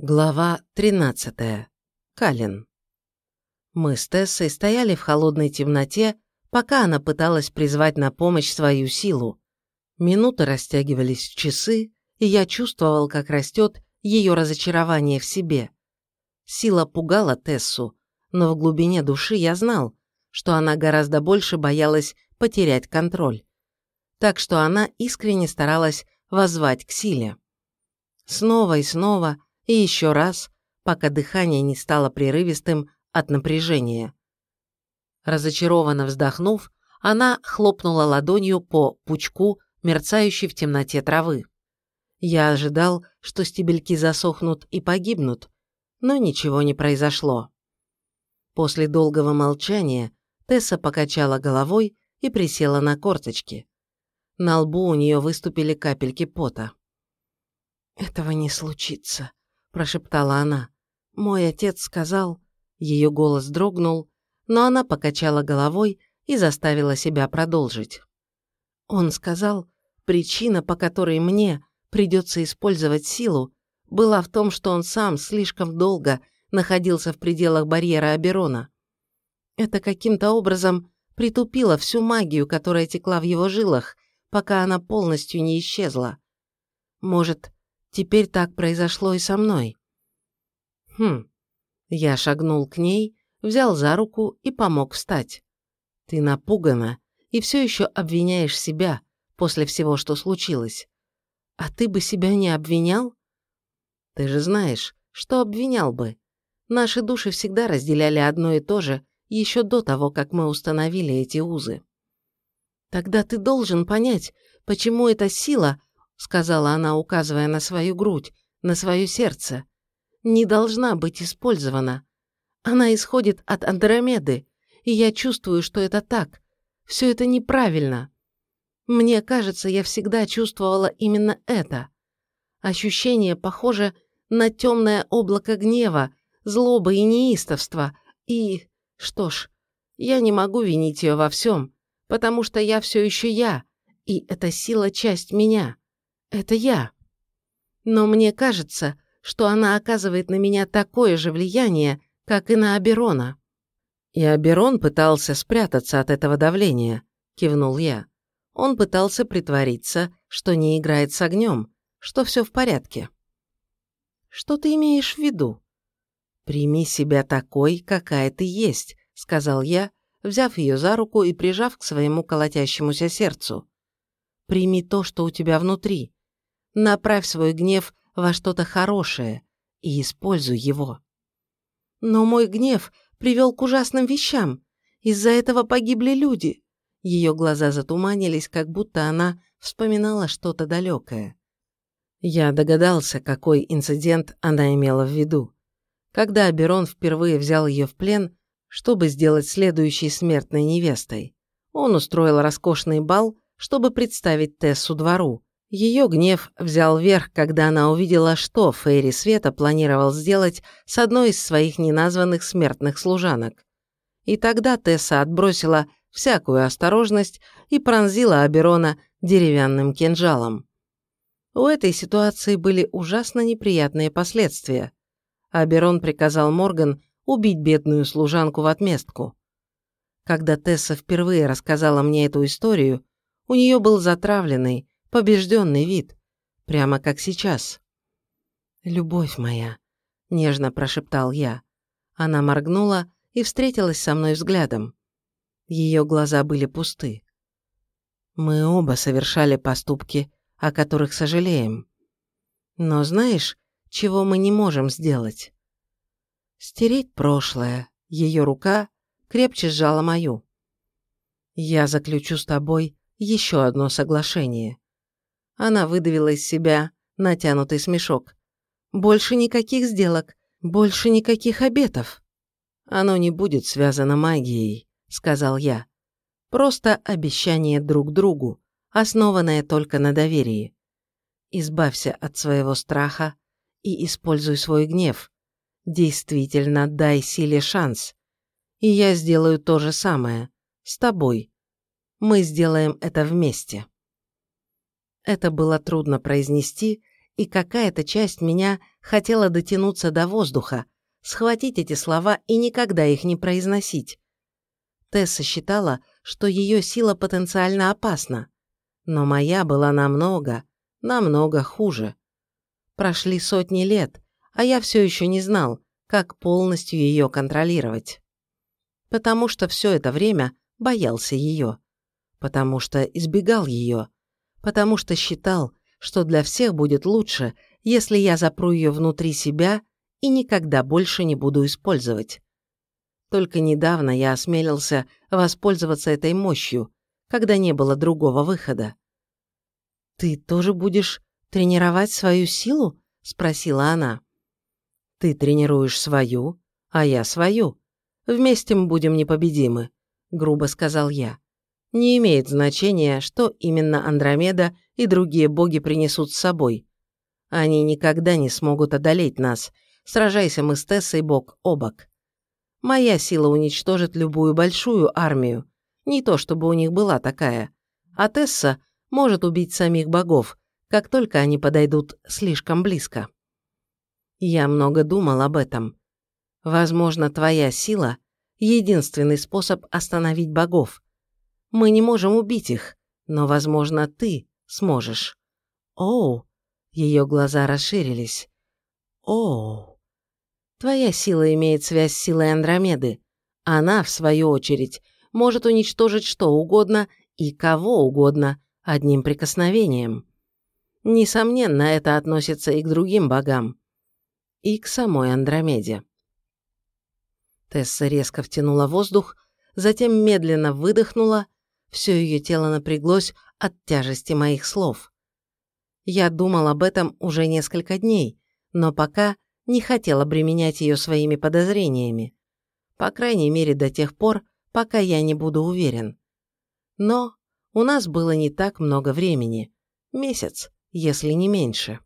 Глава 13. Калин. Мы с Тессой стояли в холодной темноте, пока она пыталась призвать на помощь свою силу. Минуты растягивались в часы, и я чувствовал, как растет ее разочарование в себе. Сила пугала Тессу, но в глубине души я знал, что она гораздо больше боялась потерять контроль. Так что она искренне старалась воззвать к силе. Снова и снова – и еще раз, пока дыхание не стало прерывистым от напряжения. Разочарованно вздохнув, она хлопнула ладонью по пучку, мерцающей в темноте травы. Я ожидал, что стебельки засохнут и погибнут, но ничего не произошло. После долгого молчания Тесса покачала головой и присела на корточки. На лбу у нее выступили капельки пота. «Этого не случится», – прошептала она. «Мой отец сказал...» Ее голос дрогнул, но она покачала головой и заставила себя продолжить. Он сказал, причина, по которой мне придется использовать силу, была в том, что он сам слишком долго находился в пределах барьера Аберона. Это каким-то образом притупило всю магию, которая текла в его жилах, пока она полностью не исчезла. Может, Теперь так произошло и со мной. Хм. Я шагнул к ней, взял за руку и помог встать. Ты напугана и все еще обвиняешь себя после всего, что случилось. А ты бы себя не обвинял? Ты же знаешь, что обвинял бы. Наши души всегда разделяли одно и то же еще до того, как мы установили эти узы. Тогда ты должен понять, почему эта сила сказала она, указывая на свою грудь, на свое сердце, не должна быть использована. Она исходит от Андромеды, и я чувствую, что это так. Все это неправильно. Мне кажется, я всегда чувствовала именно это. Ощущение похоже на темное облако гнева, злобы и неистовства. И, что ж, я не могу винить ее во всем, потому что я все еще я, и эта сила часть меня. Это я. Но мне кажется, что она оказывает на меня такое же влияние, как и на Аберона. И Аберон пытался спрятаться от этого давления, кивнул я. Он пытался притвориться, что не играет с огнем, что все в порядке. Что ты имеешь в виду? Прими себя такой, какая ты есть, сказал я, взяв ее за руку и прижав к своему колотящемуся сердцу. Прими то, что у тебя внутри, Направь свой гнев во что-то хорошее и используй его. Но мой гнев привел к ужасным вещам. Из-за этого погибли люди. Ее глаза затуманились, как будто она вспоминала что-то далекое. Я догадался, какой инцидент она имела в виду. Когда Аберон впервые взял ее в плен, чтобы сделать следующей смертной невестой, он устроил роскошный бал, чтобы представить Тессу двору, ее гнев взял верх, когда она увидела, что Фейри Света планировал сделать с одной из своих неназванных смертных служанок. И тогда Тесса отбросила всякую осторожность и пронзила Аберона деревянным кинжалом. У этой ситуации были ужасно неприятные последствия. Аберон приказал Морган убить бедную служанку в отместку. Когда Тесса впервые рассказала мне эту историю, у нее был затравленный, побежденный вид, прямо как сейчас. «Любовь моя», — нежно прошептал я. Она моргнула и встретилась со мной взглядом. Ее глаза были пусты. Мы оба совершали поступки, о которых сожалеем. Но знаешь, чего мы не можем сделать? Стереть прошлое. Ее рука крепче сжала мою. Я заключу с тобой еще одно соглашение. Она выдавила из себя натянутый смешок. «Больше никаких сделок, больше никаких обетов». «Оно не будет связано магией», — сказал я. «Просто обещание друг другу, основанное только на доверии. Избавься от своего страха и используй свой гнев. Действительно дай силе шанс. И я сделаю то же самое. С тобой. Мы сделаем это вместе». Это было трудно произнести, и какая-то часть меня хотела дотянуться до воздуха, схватить эти слова и никогда их не произносить. Тесса считала, что ее сила потенциально опасна, но моя была намного, намного хуже. Прошли сотни лет, а я все еще не знал, как полностью ее контролировать. Потому что все это время боялся ее. Потому что избегал ее. Потому что считал, что для всех будет лучше, если я запру ее внутри себя и никогда больше не буду использовать. Только недавно я осмелился воспользоваться этой мощью, когда не было другого выхода. «Ты тоже будешь тренировать свою силу?» – спросила она. «Ты тренируешь свою, а я свою. Вместе мы будем непобедимы», – грубо сказал я. «Не имеет значения, что именно Андромеда и другие боги принесут с собой. Они никогда не смогут одолеть нас, сражайся мы с Тессой бок о бок. Моя сила уничтожит любую большую армию, не то чтобы у них была такая, а Тесса может убить самих богов, как только они подойдут слишком близко. Я много думал об этом. Возможно, твоя сила – единственный способ остановить богов. Мы не можем убить их, но, возможно, ты сможешь. Оу, ее глаза расширились. Оу. Твоя сила имеет связь с силой Андромеды. Она, в свою очередь, может уничтожить что угодно и кого угодно одним прикосновением. Несомненно, это относится и к другим богам. И к самой Андромеде. Тесса резко втянула воздух, затем медленно выдохнула, все ее тело напряглось от тяжести моих слов. Я думал об этом уже несколько дней, но пока не хотел обременять ее своими подозрениями. По крайней мере, до тех пор, пока я не буду уверен. Но у нас было не так много времени. Месяц, если не меньше.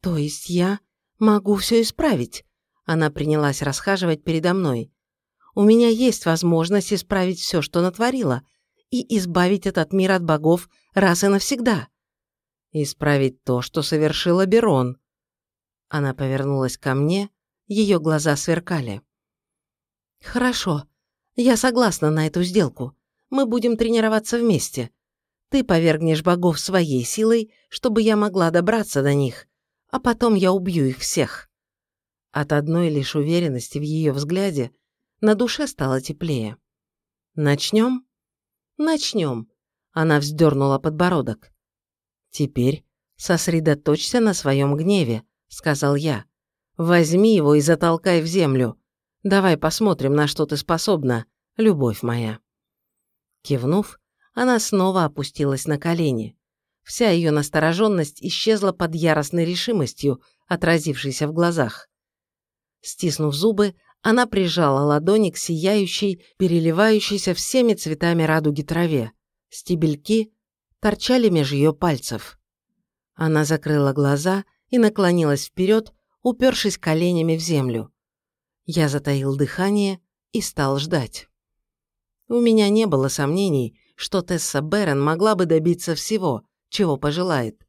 «То есть я могу все исправить?» Она принялась расхаживать передо мной. «У меня есть возможность исправить все, что натворила, и избавить этот мир от богов раз и навсегда. Исправить то, что совершила Берон». Она повернулась ко мне, ее глаза сверкали. «Хорошо, я согласна на эту сделку. Мы будем тренироваться вместе. Ты повергнешь богов своей силой, чтобы я могла добраться до них, а потом я убью их всех». От одной лишь уверенности в ее взгляде на душе стало теплее. «Начнем?» «Начнем», — она вздернула подбородок. «Теперь сосредоточься на своем гневе», — сказал я. «Возьми его и затолкай в землю. Давай посмотрим, на что ты способна, любовь моя». Кивнув, она снова опустилась на колени. Вся ее настороженность исчезла под яростной решимостью, отразившейся в глазах. Стиснув зубы, она прижала ладони к сияющей, переливающейся всеми цветами радуги траве. Стебельки торчали меж ее пальцев. Она закрыла глаза и наклонилась вперед, упершись коленями в землю. Я затаил дыхание и стал ждать. У меня не было сомнений, что Тесса Берен могла бы добиться всего, чего пожелает.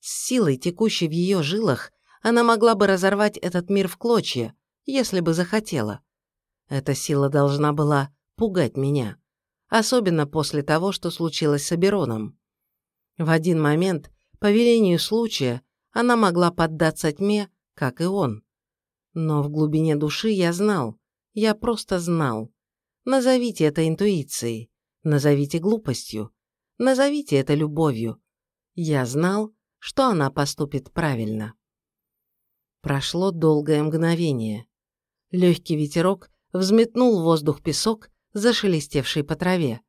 С силой, текущей в ее жилах, она могла бы разорвать этот мир в клочья, если бы захотела. Эта сила должна была пугать меня, особенно после того, что случилось с Абероном. В один момент, по велению случая, она могла поддаться тьме, как и он. Но в глубине души я знал, я просто знал, Назовите это интуицией, назовите глупостью, назовите это любовью. Я знал, что она поступит правильно. Прошло долгое мгновение. Легкий ветерок взметнул в воздух песок, зашелестевший по траве.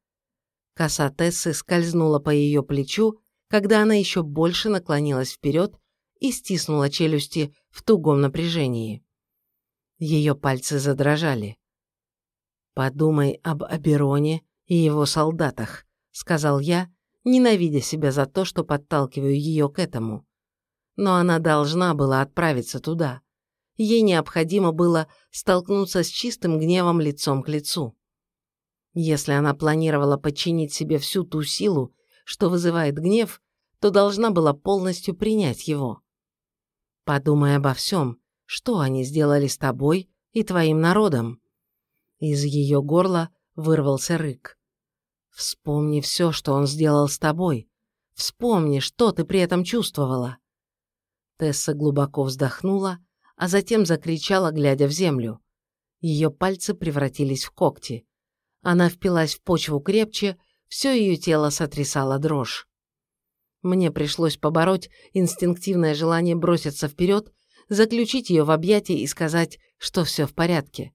Коса Тессы скользнула по ее плечу, когда она еще больше наклонилась вперед и стиснула челюсти в тугом напряжении. Ее пальцы задрожали. «Подумай об Абероне и его солдатах», — сказал я, ненавидя себя за то, что подталкиваю ее к этому. Но она должна была отправиться туда. Ей необходимо было столкнуться с чистым гневом лицом к лицу. Если она планировала подчинить себе всю ту силу, что вызывает гнев, то должна была полностью принять его. Подумай обо всем, что они сделали с тобой и твоим народом. Из ее горла вырвался рык. Вспомни все, что он сделал с тобой. Вспомни, что ты при этом чувствовала. Тесса глубоко вздохнула, а затем закричала, глядя в землю. Ее пальцы превратились в когти. Она впилась в почву крепче, все ее тело сотрясало дрожь. Мне пришлось побороть инстинктивное желание броситься вперед, заключить ее в объятия и сказать, что все в порядке.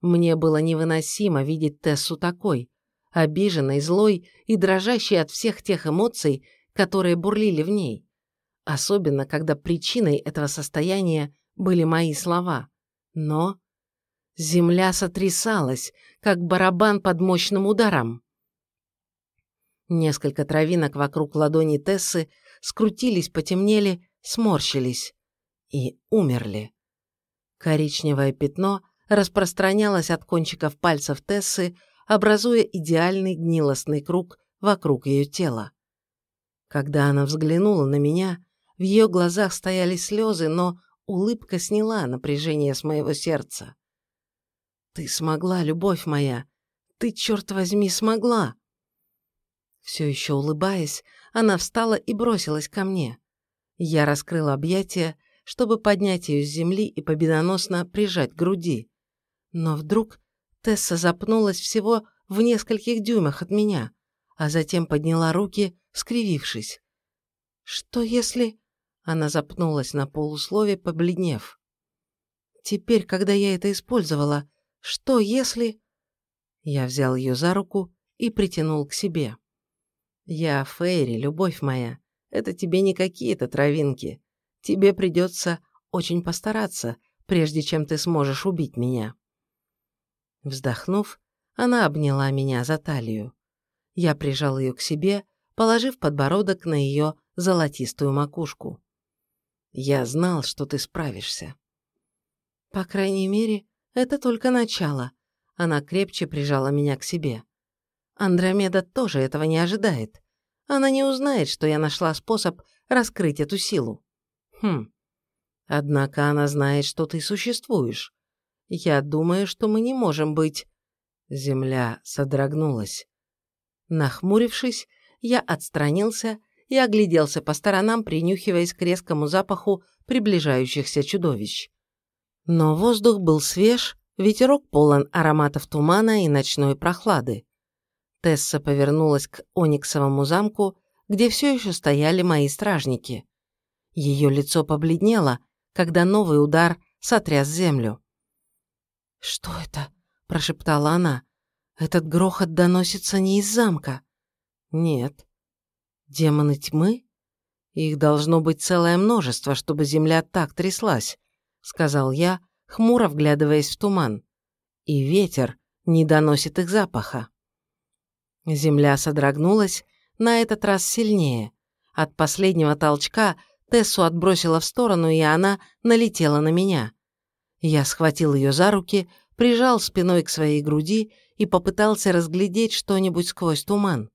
Мне было невыносимо видеть Тессу такой, обиженной, злой и дрожащей от всех тех эмоций, которые бурлили в ней. Особенно, когда причиной этого состояния были мои слова. Но земля сотрясалась, как барабан под мощным ударом. Несколько травинок вокруг ладони Тессы скрутились, потемнели, сморщились и умерли. Коричневое пятно распространялось от кончиков пальцев Тессы, образуя идеальный гнилостный круг вокруг ее тела. Когда она взглянула на меня, в ее глазах стояли слезы, но улыбка сняла напряжение с моего сердца. «Ты смогла, любовь моя! Ты, черт возьми, смогла!» Все еще улыбаясь, она встала и бросилась ко мне. Я раскрыл объятия, чтобы поднять ее с земли и победоносно прижать к груди. Но вдруг Тесса запнулась всего в нескольких дюймах от меня, а затем подняла руки, скривившись. «Что если...» Она запнулась на полуслове, побледнев. «Теперь, когда я это использовала, что если...» Я взял ее за руку и притянул к себе. «Я Фейри, любовь моя. Это тебе не какие-то травинки. Тебе придется очень постараться, прежде чем ты сможешь убить меня». Вздохнув, она обняла меня за талию. Я прижал ее к себе, положив подбородок на ее золотистую макушку. «Я знал, что ты справишься». «По крайней мере, это только начало». Она крепче прижала меня к себе. Андромеда тоже этого не ожидает. Она не узнает, что я нашла способ раскрыть эту силу. Хм. Однако она знает, что ты существуешь. Я думаю, что мы не можем быть... Земля содрогнулась. Нахмурившись, я отстранился и огляделся по сторонам, принюхиваясь к резкому запаху приближающихся чудовищ. Но воздух был свеж, ветерок полон ароматов тумана и ночной прохлады. Тесса повернулась к Ониксовому замку, где все еще стояли мои стражники. Ее лицо побледнело, когда новый удар сотряс землю. «Что это?» – прошептала она. «Этот грохот доносится не из замка». «Нет». «Демоны тьмы? Их должно быть целое множество, чтобы земля так тряслась», – сказал я, хмуро вглядываясь в туман. «И ветер не доносит их запаха». Земля содрогнулась, на этот раз сильнее. От последнего толчка Тессу отбросила в сторону, и она налетела на меня. Я схватил ее за руки, прижал спиной к своей груди и попытался разглядеть что-нибудь сквозь туман.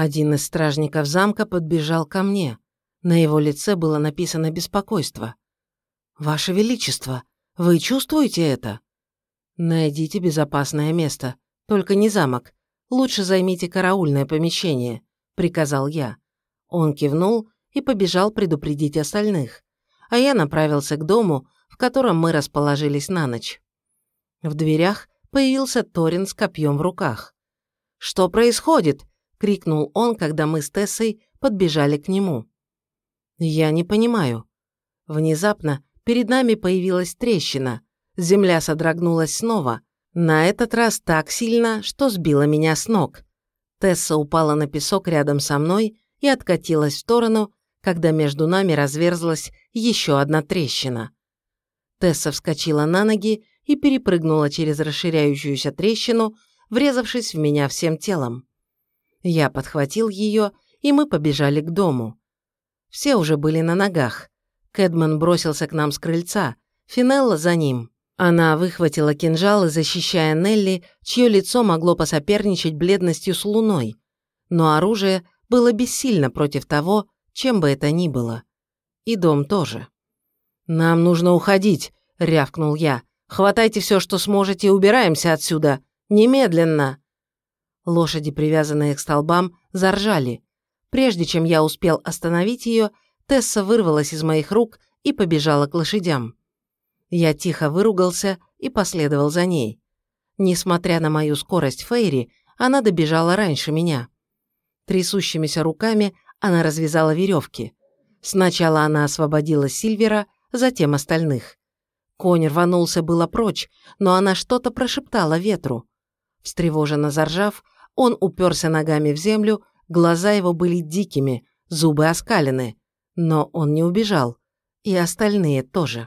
Один из стражников замка подбежал ко мне. На его лице было написано беспокойство. «Ваше Величество, вы чувствуете это?» «Найдите безопасное место, только не замок, «Лучше займите караульное помещение», – приказал я. Он кивнул и побежал предупредить остальных, а я направился к дому, в котором мы расположились на ночь. В дверях появился Торин с копьем в руках. «Что происходит?» – крикнул он, когда мы с Тессой подбежали к нему. «Я не понимаю». Внезапно перед нами появилась трещина, земля содрогнулась снова, на этот раз так сильно, что сбила меня с ног. Тесса упала на песок рядом со мной и откатилась в сторону, когда между нами разверзлась еще одна трещина. Тесса вскочила на ноги и перепрыгнула через расширяющуюся трещину, врезавшись в меня всем телом. Я подхватил ее, и мы побежали к дому. Все уже были на ногах. Кэдман бросился к нам с крыльца, Финелла за ним. Она выхватила кинжал, защищая Нелли, чье лицо могло посоперничать бледностью с луной. Но оружие было бессильно против того, чем бы это ни было. И дом тоже. «Нам нужно уходить», — рявкнул я. «Хватайте все, что сможете, и убираемся отсюда. Немедленно!» Лошади, привязанные к столбам, заржали. Прежде чем я успел остановить ее, Тесса вырвалась из моих рук и побежала к лошадям. Я тихо выругался и последовал за ней. Несмотря на мою скорость Фейри, она добежала раньше меня. Трясущимися руками она развязала веревки. Сначала она освободила Сильвера, затем остальных. Конь рванулся было прочь, но она что-то прошептала ветру. Встревоженно заржав, он уперся ногами в землю, глаза его были дикими, зубы оскалены. Но он не убежал. И остальные тоже.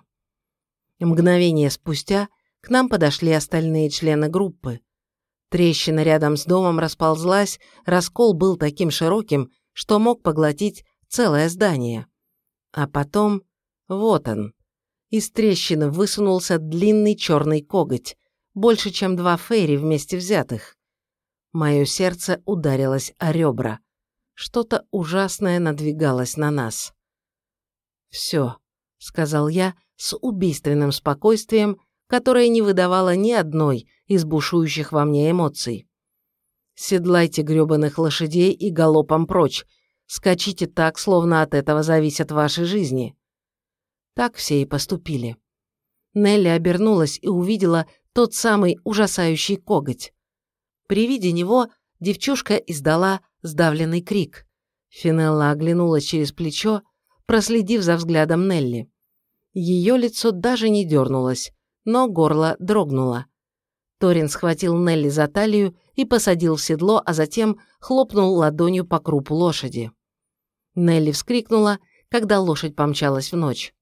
Мгновение спустя к нам подошли остальные члены группы. Трещина рядом с домом расползлась, раскол был таким широким, что мог поглотить целое здание. А потом... Вот он. Из трещины высунулся длинный черный коготь, больше, чем два фейри вместе взятых. Мое сердце ударилось о ребра. Что-то ужасное надвигалось на нас. «Все», — сказал я с убийственным спокойствием, которое не выдавало ни одной из бушующих во мне эмоций. «Седлайте грёбаных лошадей и галопом прочь. Скачите так, словно от этого зависят ваши жизни». Так все и поступили. Нелли обернулась и увидела тот самый ужасающий коготь. При виде него девчушка издала сдавленный крик. Финелла оглянулась через плечо, проследив за взглядом Нелли. Ее лицо даже не дернулось, но горло дрогнуло. Торин схватил Нелли за талию и посадил в седло, а затем хлопнул ладонью по крупу лошади. Нелли вскрикнула, когда лошадь помчалась в ночь.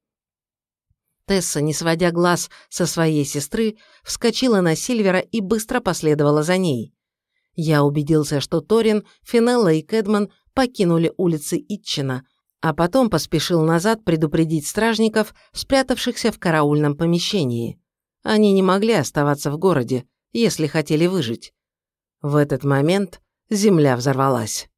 Тесса, не сводя глаз со своей сестры, вскочила на Сильвера и быстро последовала за ней. Я убедился, что Торин, Финелла и Кэдман покинули улицы Итчина, а потом поспешил назад предупредить стражников, спрятавшихся в караульном помещении. Они не могли оставаться в городе, если хотели выжить. В этот момент земля взорвалась.